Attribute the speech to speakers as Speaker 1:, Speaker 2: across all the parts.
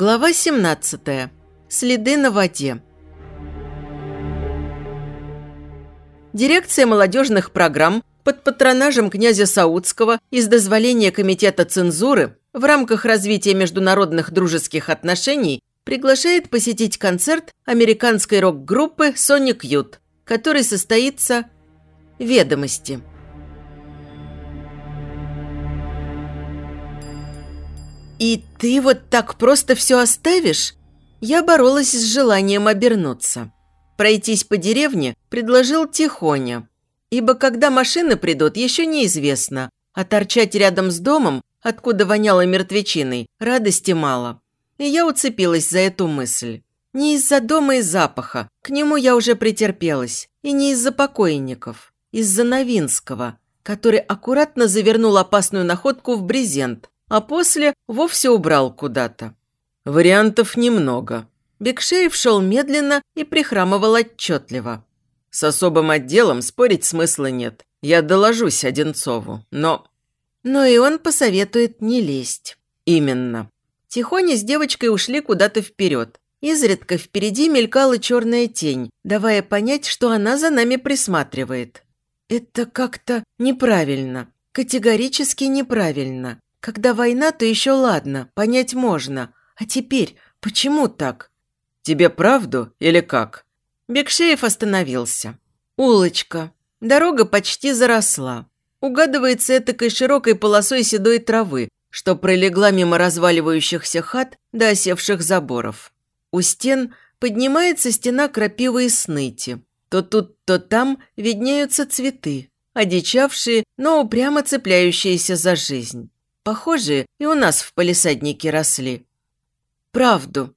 Speaker 1: Глава 17. Следы на воде. Дирекция молодежных программ под патронажем князя Саудского из дозволения Комитета цензуры в рамках развития международных дружеских отношений приглашает посетить концерт американской рок-группы Sonic Youth, который состоится «Ведомости». «И ты вот так просто все оставишь?» Я боролась с желанием обернуться. Пройтись по деревне предложил Тихоня, ибо когда машины придут, еще неизвестно, а торчать рядом с домом, откуда воняло мертвечиной, радости мало. И я уцепилась за эту мысль. Не из-за дома и запаха, к нему я уже претерпелась, и не из-за покойников, из-за Новинского, который аккуратно завернул опасную находку в брезент, а после вовсе убрал куда-то. Вариантов немного. Бекшеев шел медленно и прихрамывал отчетливо. С особым отделом спорить смысла нет. Я доложусь Одинцову, но... Но и он посоветует не лезть. Именно. Тихоня с девочкой ушли куда-то вперед. Изредка впереди мелькала черная тень, давая понять, что она за нами присматривает. Это как-то неправильно. Категорически неправильно. Когда война, то еще ладно, понять можно. А теперь почему так? Тебе правду или как? Бекшеев остановился. Улочка. Дорога почти заросла. Угадывается этакой широкой полосой седой травы, что пролегла мимо разваливающихся хат до осевших заборов. У стен поднимается стена крапивы и сныти. То тут, то там виднеются цветы, одичавшие, но упрямо цепляющиеся за жизнь. Похожие и у нас в палисаднике росли. Правду.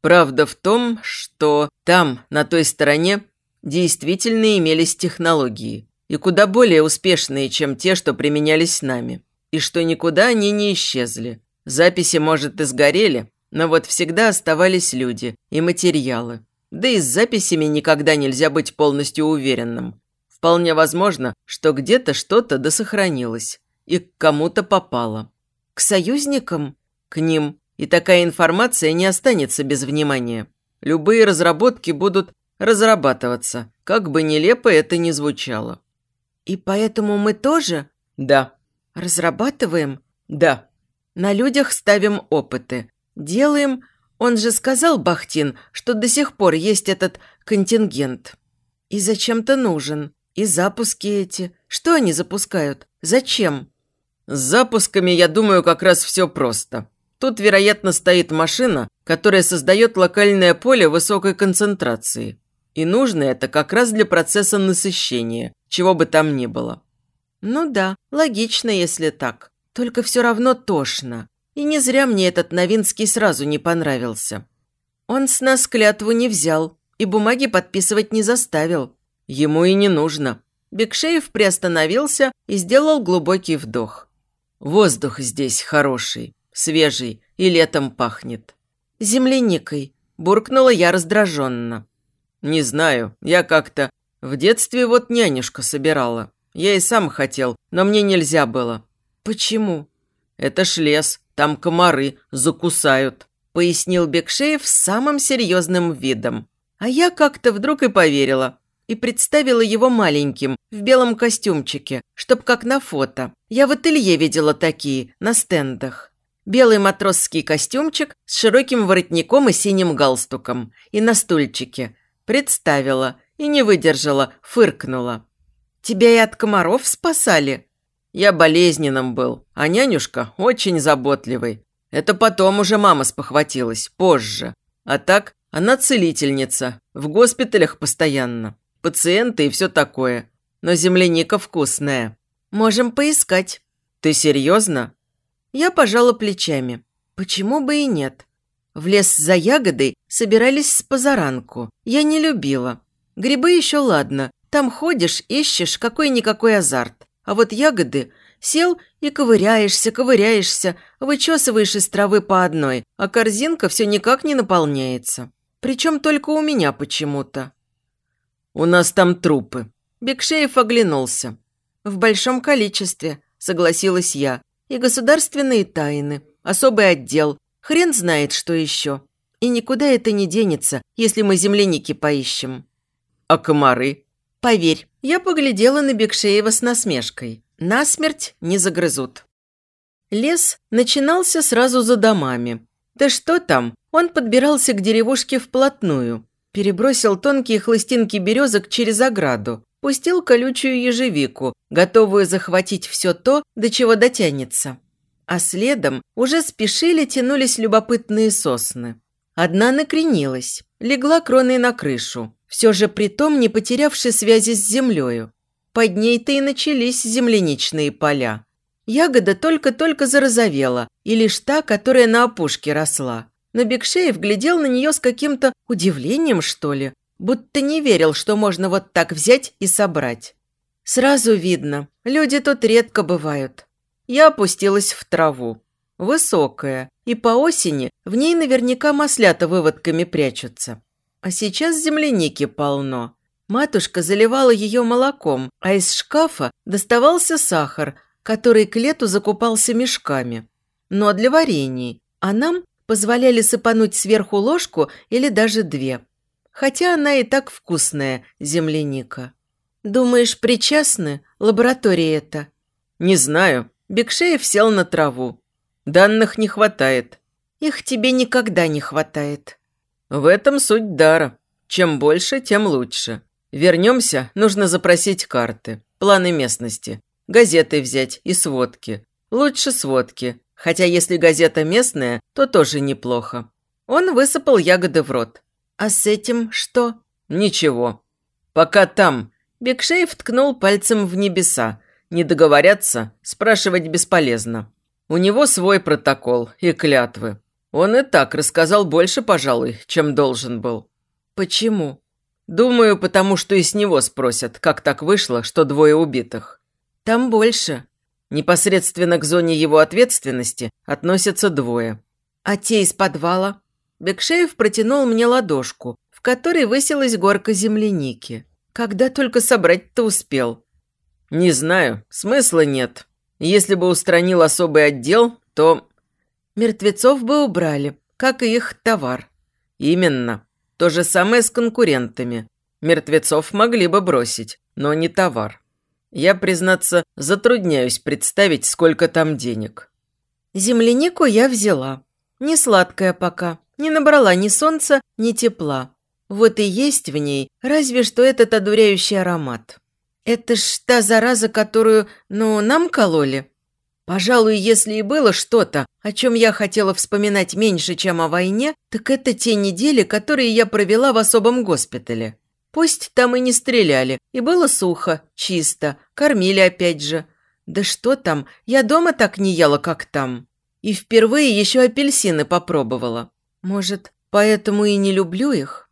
Speaker 1: Правда в том, что там, на той стороне, действительно имелись технологии. И куда более успешные, чем те, что применялись нами. И что никуда они не исчезли. Записи, может, и сгорели, но вот всегда оставались люди и материалы. Да и с записями никогда нельзя быть полностью уверенным. Вполне возможно, что где-то что-то досохранилось и к кому-то попало. К союзникам? К ним. И такая информация не останется без внимания. Любые разработки будут разрабатываться, как бы нелепо это ни звучало. И поэтому мы тоже? Да. Разрабатываем? Да. На людях ставим опыты. Делаем... Он же сказал, Бахтин, что до сих пор есть этот контингент. И зачем-то нужен. И запуски эти. Что они запускают? Зачем? С запусками, я думаю, как раз все просто. Тут, вероятно, стоит машина, которая создает локальное поле высокой концентрации. И нужно это как раз для процесса насыщения, чего бы там ни было. Ну да, логично, если так. Только все равно тошно. И не зря мне этот Новинский сразу не понравился. Он с нас клятву не взял и бумаги подписывать не заставил. Ему и не нужно. Бекшеев приостановился и сделал глубокий вдох. Воздух здесь хороший, свежий и летом пахнет. Земляникой, буркнула я раздраженно. Не знаю, я как-то... В детстве вот нянюшка собирала. Я и сам хотел, но мне нельзя было. Почему? Это ж лес, там комары закусают, пояснил Бекшеев с самым серьезным видом. А я как-то вдруг и поверила и представила его маленьким, в белом костюмчике, чтоб как на фото. Я в ателье видела такие, на стендах. Белый матросский костюмчик с широким воротником и синим галстуком. И на стульчике. Представила и не выдержала, фыркнула. «Тебя и от комаров спасали?» Я болезненным был, а нянюшка очень заботливый. Это потом уже мама спохватилась, позже. А так, она целительница, в госпиталях постоянно пациенты и все такое. Но земляника вкусная. Можем поискать. Ты серьезно? Я пожала плечами. Почему бы и нет? В лес за ягодой собирались с позаранку. Я не любила. Грибы еще ладно. Там ходишь, ищешь какой-никакой азарт. А вот ягоды сел и ковыряешься, ковыряешься, вычесываешь из травы по одной, а корзинка все никак не наполняется. Причем только у меня почему-то. «У нас там трупы». Бекшеев оглянулся. «В большом количестве», – согласилась я. «И государственные тайны, особый отдел, Хрен знает, что еще. И никуда это не денется, если мы земляники поищем.
Speaker 2: А комары?
Speaker 1: Поверь, я поглядела на Бекшеева с насмешкой. Насмерть не загрызут. Лес начинался сразу за домами. Да что там, он подбирался к деревушке вплотную, перебросил тонкие хлыстинки березок через ограду, пустил колючую ежевику, готовую захватить все то, до чего дотянется. А следом уже спешили тянулись любопытные сосны. Одна накренилась, легла кроной на крышу, все же притом не потерявши связи с землею. Под ней-то и начались земляничные поля. Ягода только-только зарозовела, и лишь та, которая на опушке росла. Но Бекшеев глядел на нее с каким-то удивлением, что ли, будто не верил, что можно вот так взять и собрать. Сразу видно, люди тут редко бывают. Я опустилась в траву. Высокая, и по осени в ней наверняка маслята выводками прячутся. А сейчас земляники полно. Матушка заливала ее молоком, а из шкафа доставался сахар, который к лету закупался мешками. Но для варений, а нам позволяли сыпануть сверху ложку или даже две. Хотя она и так вкусная, земляника. Думаешь, причастны? Лаборатория это?
Speaker 2: Не знаю. Бекшеев сел на траву. Данных не хватает.
Speaker 1: Их тебе никогда не хватает.
Speaker 2: В этом суть дара. Чем больше, тем лучше. Вернемся, нужно запросить карты, планы местности, газеты взять и сводки. Лучше сводки, хотя если газета местная, то тоже неплохо. Он высыпал ягоды в рот.
Speaker 1: А с этим что?
Speaker 2: Ничего. Пока там. Бекшеев ткнул пальцем в небеса. Не договорятся, спрашивать бесполезно. У него свой протокол и клятвы. Он и так рассказал больше, пожалуй, чем должен был.
Speaker 1: Почему?
Speaker 2: Думаю, потому что и с него спросят, как так вышло, что двое убитых.
Speaker 1: Там больше.
Speaker 2: Непосредственно к зоне его ответственности относятся двое.
Speaker 1: А те из подвала? Бекшеев протянул мне ладошку, в которой высилась горка земляники. Когда только собрать-то успел.
Speaker 2: Не знаю, смысла нет. Если бы устранил особый отдел, то...
Speaker 1: Мертвецов бы убрали, как и их товар.
Speaker 2: Именно. То же самое с конкурентами. Мертвецов могли бы бросить, но не товар. Я, признаться, затрудняюсь представить, сколько там денег.
Speaker 1: Землянику я взяла. Не сладкая пока, не набрала ни солнца, ни тепла. Вот и есть в ней, разве что этот одуряющий аромат. Это ж та зараза, которую, ну, нам кололи. Пожалуй, если и было что-то, о чем я хотела вспоминать меньше, чем о войне, так это те недели, которые я провела в особом госпитале. Пусть там и не стреляли, и было сухо, чисто, кормили опять же. Да что там, я дома так не ела, как там. И впервые еще апельсины попробовала. Может, поэтому и не люблю их?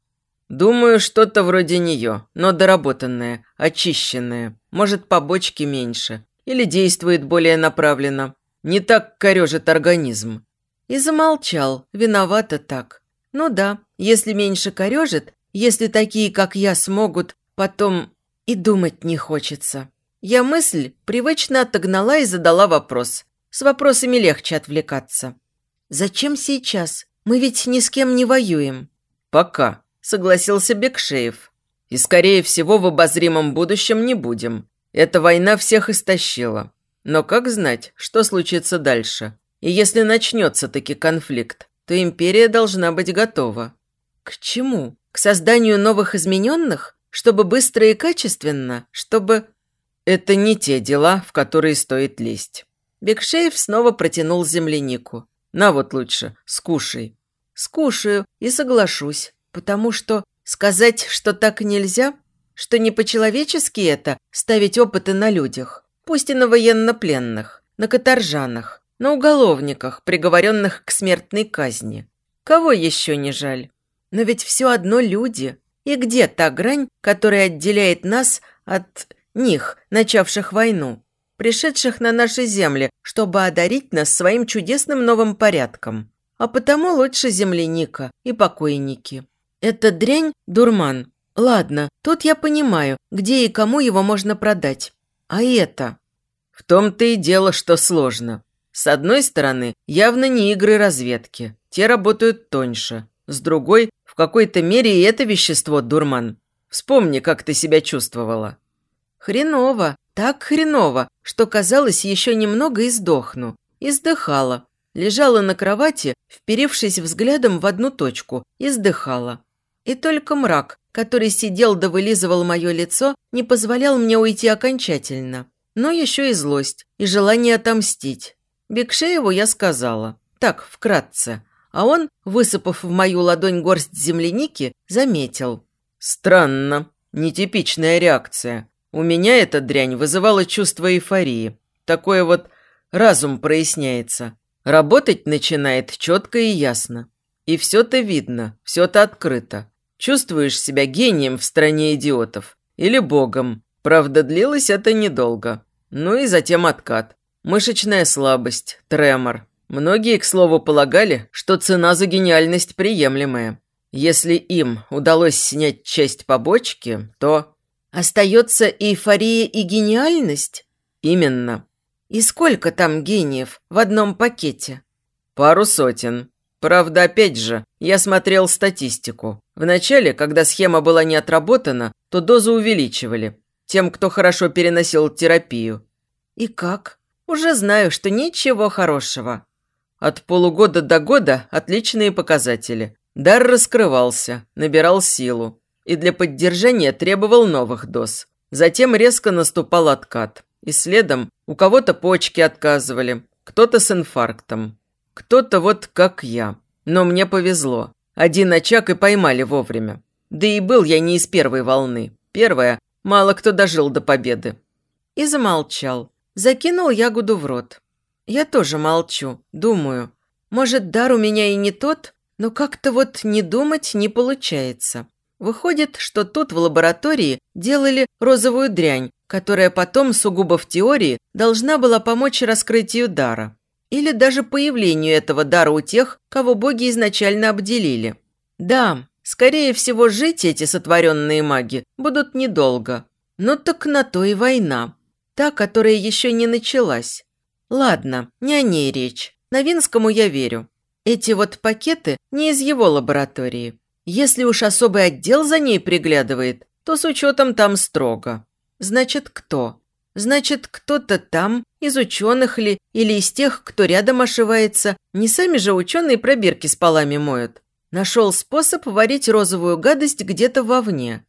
Speaker 2: «Думаю, что-то вроде нее, но доработанное, очищенное. Может, побочки меньше. Или действует более направленно. Не так корежит организм».
Speaker 1: И замолчал, виновато так. «Ну да, если меньше корежит, если такие, как я, смогут, потом и думать не хочется». Я мысль привычно отогнала и задала вопрос. С вопросами легче отвлекаться. «Зачем сейчас? Мы ведь ни с кем не воюем».
Speaker 2: «Пока», согласился Бекшеев. «И, скорее всего, в обозримом будущем не будем. Эта война всех истощила. Но как знать, что случится дальше? И если начнется таки конфликт, то империя должна быть готова».
Speaker 1: «К чему? К созданию новых измененных? Чтобы быстро и качественно? Чтобы...»
Speaker 2: «Это не те дела, в которые стоит лезть».
Speaker 1: Бекшеев снова протянул землянику.
Speaker 2: «На вот лучше, скушай».
Speaker 1: «Скушаю и соглашусь. Потому что сказать, что так нельзя, что не по-человечески это ставить опыты на людях, пусть и на военнопленных, на каторжанах, на уголовниках, приговоренных к смертной казни. Кого еще не жаль? Но ведь все одно люди. И где та грань, которая отделяет нас от них, начавших войну, пришедших на наши земли, чтобы одарить нас своим чудесным новым порядком? А потому лучше земляника и покойники. Это дрянь – дурман. Ладно, тут я понимаю, где и кому его можно продать. А это?
Speaker 2: В том-то и дело, что сложно. С одной стороны, явно не игры разведки. те работают тоньше. С другой, в какой-то мере и это вещество дурман. Вспомни, как ты себя чувствовала.
Speaker 1: Хреново, так хреново, что казалось, еще немного и сдохну. Издыхала. Лежала на кровати, вперевшись взглядом в одну точку, издыхала. И только мрак, который сидел да вылизывал мое лицо, не позволял мне уйти окончательно. Но еще и злость, и желание отомстить. Бекшееву я сказала. Так, вкратце. А он, высыпав в мою ладонь горсть земляники, заметил.
Speaker 2: «Странно. Нетипичная реакция. У меня эта дрянь вызывала чувство эйфории. Такое вот разум проясняется. Работать начинает четко и ясно. И все-то видно, все-то открыто. Чувствуешь себя гением в стране идиотов. Или богом. Правда, длилось это недолго. Ну и затем откат. Мышечная слабость, тремор. Многие, к слову, полагали, что цена за гениальность приемлемая. Если им удалось снять часть побочки, то...
Speaker 1: Остается эйфория и гениальность?
Speaker 2: Именно.
Speaker 1: И сколько там гениев в одном пакете?
Speaker 2: Пару сотен. Правда, опять же, я смотрел статистику. Вначале, когда схема была не отработана, то дозу увеличивали. Тем, кто хорошо переносил терапию.
Speaker 1: И как? Уже знаю, что ничего хорошего.
Speaker 2: От полугода до года отличные показатели. Дар раскрывался, набирал силу и для поддержания требовал новых доз. Затем резко наступал откат. И следом у кого-то почки отказывали, кто-то с инфарктом, кто-то вот как я. Но мне повезло. Один очаг и поймали вовремя. Да и был я не из первой волны. Первая, мало кто дожил до победы.
Speaker 1: И замолчал. Закинул ягоду в рот. Я тоже молчу, думаю. Может, дар у меня и не тот, но как-то вот не думать не получается. Выходит, что тут в лаборатории делали розовую дрянь, которая потом, сугубо в теории, должна была помочь раскрытию дара. Или даже появлению этого дара у тех, кого боги изначально обделили. Да, скорее всего, жить эти сотворенные маги будут недолго. Но так на то и война. Та, которая еще не началась. Ладно, не о ней речь. Новинскому я верю. Эти вот пакеты не из его лаборатории. Если уж особый отдел за ней приглядывает, то с учетом там строго. Значит, кто? Значит, кто-то там, из ученых ли, или из тех, кто рядом ошивается, не сами же ученые пробирки с полами моют. Нашел способ варить розовую гадость где-то вовне.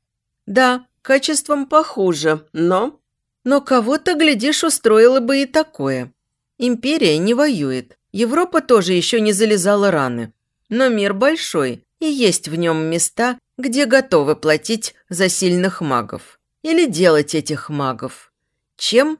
Speaker 1: Да, качеством похуже, но... Но кого-то, глядишь, устроило бы и такое. Империя не воюет. Европа тоже еще не залезала раны. Но мир большой, и есть в нем места, где готовы платить за сильных магов. Или делать этих магов. Чем?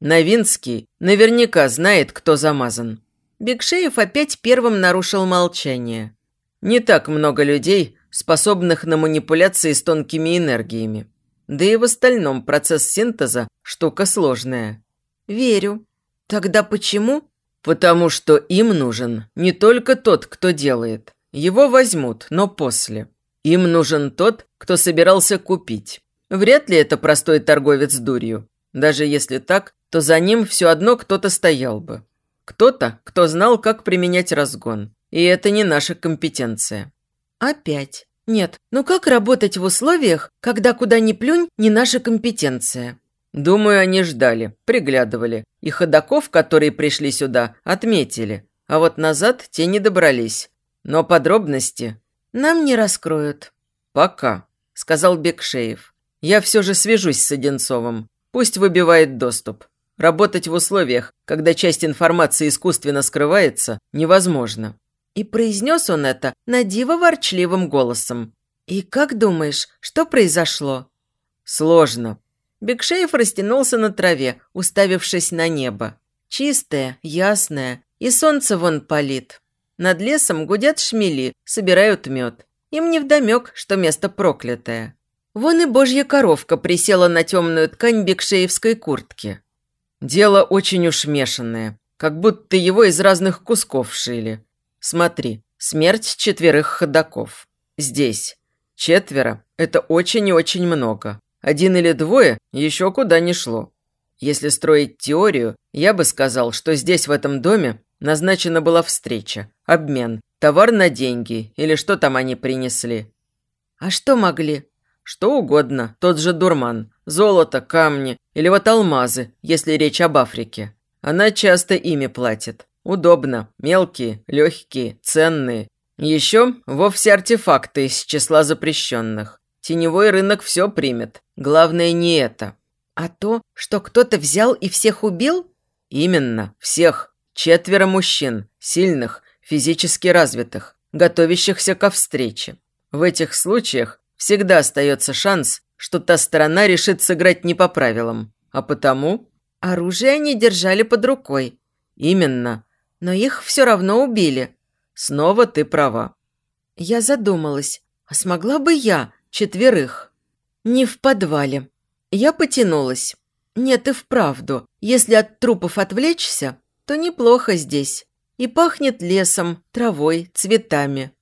Speaker 2: Новинский наверняка знает, кто замазан.
Speaker 1: Бекшеев опять первым нарушил молчание.
Speaker 2: Не так много людей, способных на манипуляции с тонкими энергиями. Да и в остальном процесс синтеза – штука сложная.
Speaker 1: Верю. Тогда почему?
Speaker 2: Потому что им нужен не только тот, кто делает, его возьмут, но после. Им нужен тот, кто собирался купить. Вряд ли это простой торговец дурью. Даже если так, то за ним все одно кто-то стоял бы. Кто-то, кто знал, как применять разгон. И это не наша компетенция.
Speaker 1: Опять. Нет, ну как работать в условиях, когда куда ни плюнь, не наша компетенция?
Speaker 2: Думаю, они ждали, приглядывали. И ходаков, которые пришли сюда, отметили. А вот назад те не добрались. Но подробности
Speaker 1: нам не раскроют.
Speaker 2: Пока, сказал Бекшеев. Я все же свяжусь с Одинцовым. Пусть выбивает доступ. Работать в условиях, когда часть информации искусственно скрывается, невозможно.
Speaker 1: И произнес он это на диво ворчливым голосом. «И как думаешь, что произошло?»
Speaker 2: «Сложно».
Speaker 1: Бекшеев растянулся на траве, уставившись на небо. Чистое, ясное, и солнце вон палит. Над лесом гудят шмели, собирают мед. Им невдомек, что место проклятое. Вон и божья коровка присела на темную ткань бекшеевской куртки.
Speaker 2: Дело очень уж мешанное, как будто его из разных кусков шили. Смотри, смерть четверых ходаков. Здесь. Четверо – это очень и очень много. Один или двое еще куда не шло. Если строить теорию, я бы сказал, что здесь, в этом доме, Назначена была встреча, обмен, Товар на деньги или что там они принесли.
Speaker 1: А что могли?
Speaker 2: Что угодно, тот же дурман. Золото, камни или вот алмазы, если речь об Африке. Она часто ими платит. Удобно. Мелкие, легкие, ценные. Еще вовсе артефакты из числа запрещенных. Теневой рынок все примет. Главное не это.
Speaker 1: А то, что кто-то взял и всех убил?
Speaker 2: Именно, всех. Четверо мужчин, сильных, физически развитых, готовящихся ко встрече. В этих случаях всегда остается шанс, что та сторона решит сыграть не по правилам. А потому...
Speaker 1: Оружие они держали под рукой.
Speaker 2: Именно.
Speaker 1: Но их все равно убили.
Speaker 2: Снова ты права.
Speaker 1: Я задумалась, а смогла бы я четверых? Не в подвале. Я потянулась. Нет, и вправду, если от трупов отвлечься, то неплохо здесь. И пахнет лесом, травой, цветами.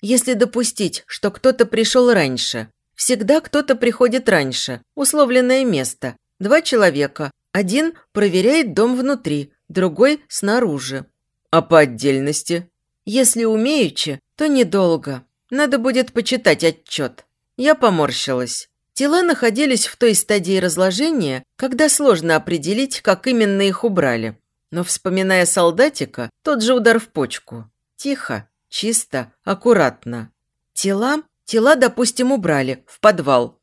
Speaker 1: Если допустить, что кто-то пришел раньше, всегда кто-то приходит раньше, условленное место, два человека, один проверяет дом внутри, другой снаружи.
Speaker 2: А по отдельности?
Speaker 1: Если умеючи, то недолго. Надо будет почитать отчет. Я поморщилась. Тела находились в той стадии разложения, когда сложно определить, как именно их убрали. Но, вспоминая солдатика, тот же удар в почку. Тихо, чисто, аккуратно. Тела, тела, допустим, убрали в подвал.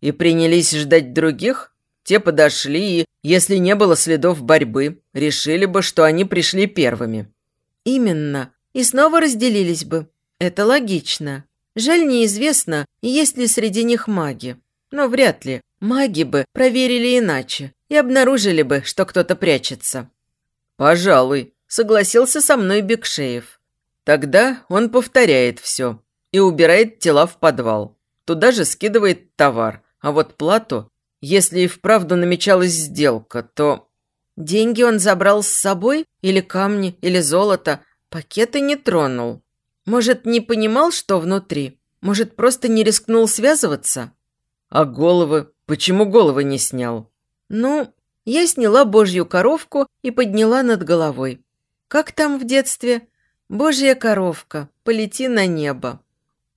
Speaker 2: И принялись ждать других? Те подошли и, если не было следов борьбы, решили бы, что они пришли первыми.
Speaker 1: Именно. И снова разделились бы. Это логично. Жаль, неизвестно, есть ли среди них маги. Но вряд ли. Маги бы проверили иначе и обнаружили бы, что кто-то прячется.
Speaker 2: «Пожалуй», – согласился со мной Бекшеев. Тогда он повторяет все и убирает тела в подвал. Туда же скидывает товар, а вот плату, если и вправду намечалась сделка, то...
Speaker 1: Деньги он забрал с собой? Или камни, или золото? Пакеты не тронул. Может, не понимал, что внутри? Может, просто не рискнул связываться?
Speaker 2: А головы? Почему головы не снял?
Speaker 1: Ну, я сняла божью коровку и подняла над головой. Как там в детстве? Божья коровка, полети на небо.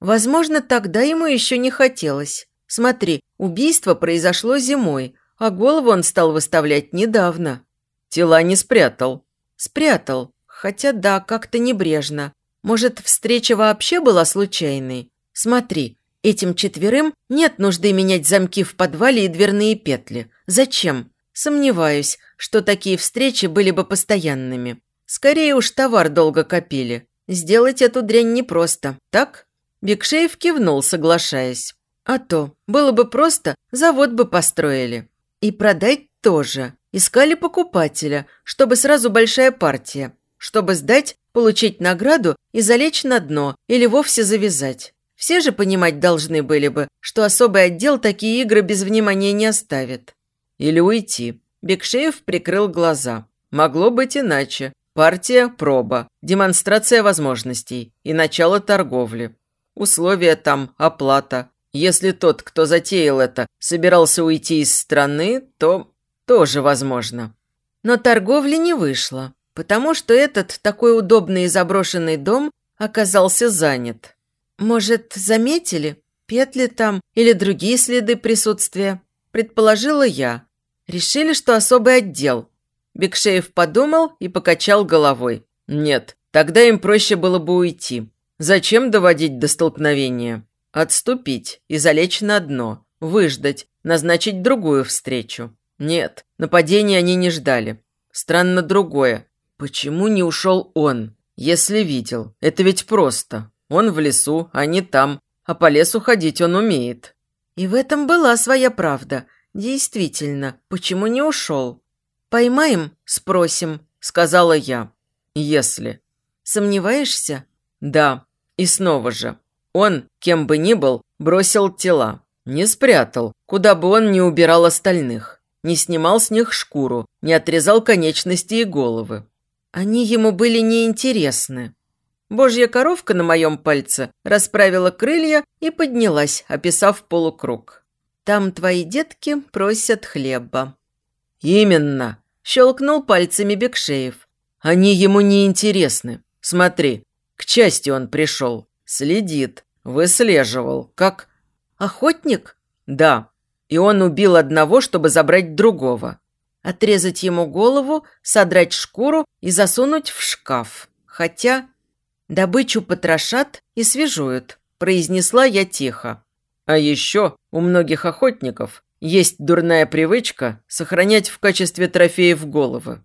Speaker 1: Возможно, тогда ему еще не хотелось. Смотри, убийство произошло зимой, а голову он стал выставлять недавно.
Speaker 2: Тела не спрятал.
Speaker 1: Спрятал, хотя да, как-то небрежно. Может, встреча вообще была случайной? Смотри, этим четверым нет нужды менять замки в подвале и дверные петли. Зачем? Сомневаюсь, что такие встречи были бы постоянными. Скорее уж товар долго копили. Сделать эту дрянь непросто, так? Бекшеев кивнул, соглашаясь. А то, было бы просто, завод бы построили. И продать тоже. Искали покупателя, чтобы сразу большая партия. Чтобы сдать, получить награду и залечь на дно или вовсе завязать. Все же понимать должны были бы, что особый отдел такие игры без внимания не оставит.
Speaker 2: Или уйти. Бекшеев прикрыл глаза. Могло быть иначе. Партия – проба, демонстрация возможностей и начало торговли. Условия там – оплата. Если тот, кто затеял это, собирался уйти из страны, то тоже возможно.
Speaker 1: Но торговли не вышло, потому что этот такой удобный и заброшенный дом оказался занят. Может, заметили? Петли там или другие следы присутствия? Предположила я, Решили, что особый отдел. Бекшеев подумал и покачал головой.
Speaker 2: Нет, тогда им проще было бы уйти. Зачем доводить до столкновения? Отступить и залечь на дно, выждать, назначить другую встречу. Нет, нападения они не ждали. Странно другое. Почему не ушел он? Если видел, это ведь просто. Он в лесу, они там, а по лесу ходить он умеет.
Speaker 1: И в этом была своя правда – «Действительно, почему не ушел?» «Поймаем, спросим», – сказала я.
Speaker 2: «Если».
Speaker 1: «Сомневаешься?»
Speaker 2: «Да. И снова же. Он, кем бы ни был, бросил тела. Не спрятал, куда бы он ни убирал остальных. Не снимал с них шкуру, не отрезал конечности и головы.
Speaker 1: Они ему были неинтересны. Божья коровка на моем пальце расправила крылья и поднялась, описав полукруг. Там твои детки просят хлеба».
Speaker 2: «Именно!» – щелкнул пальцами Бекшеев. «Они ему не интересны. Смотри, К части он пришел. Следит. Выслеживал. Как...
Speaker 1: Охотник?
Speaker 2: Да. И он убил одного, чтобы забрать другого.
Speaker 1: Отрезать ему голову, содрать шкуру и засунуть в шкаф. Хотя добычу потрошат и свежуют, произнесла я тихо.
Speaker 2: А еще у многих охотников есть дурная привычка сохранять в качестве трофеев головы.